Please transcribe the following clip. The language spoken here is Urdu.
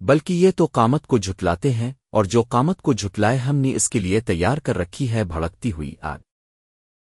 بلکہ یہ تو قامت کو جھٹلاتے ہیں اور جو قامت کو جھٹلائے ہم نے اس کے لیے تیار کر رکھی ہے، بھڑکتی ہوئی آگ۔